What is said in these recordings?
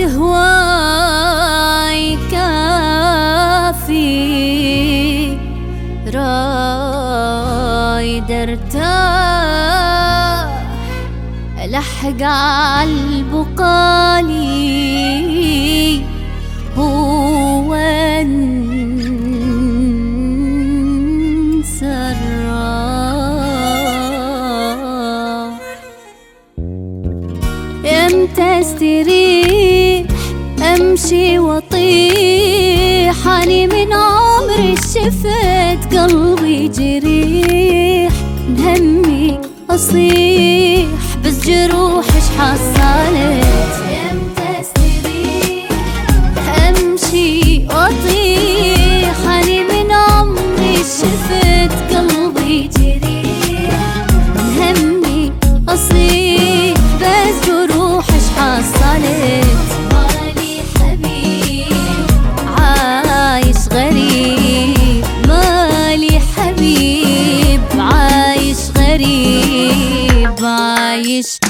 هواي كافي. رايد ارتاح الحق عالبقالي هو الراح إمتى امشي واطيح اني من عمري شفت قلبي جريح من همي أصيح بس جروح اش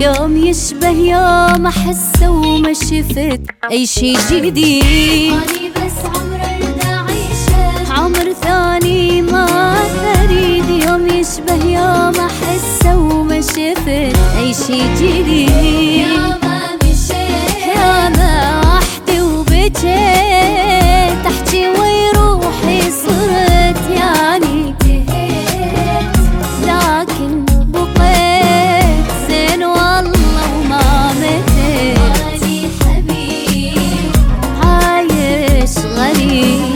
يوم يشبه يوم احسه وما شفت أي شي جديد. بس عمر عمر ثاني ما أريد. يوم يشبه يوم احسه وما شفت أي شي جديد. ti